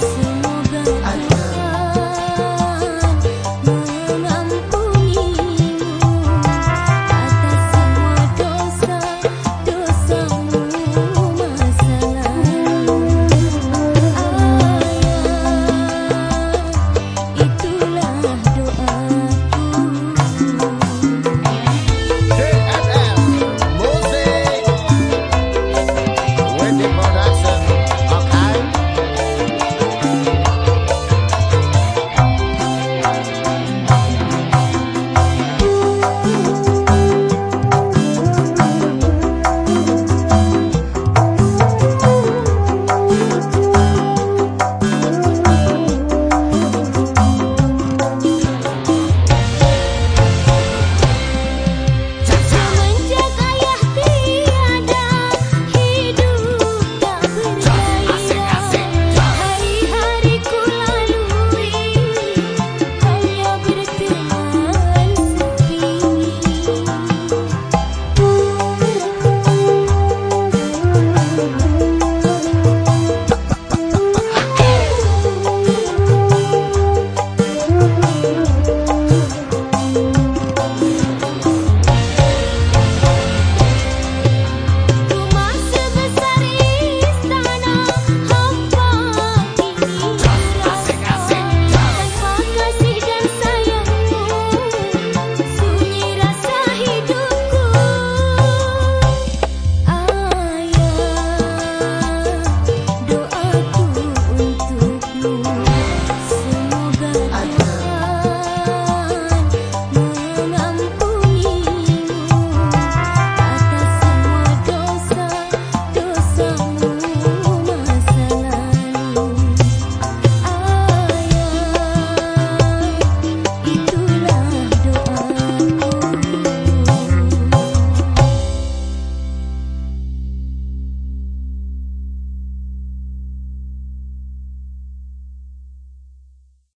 see.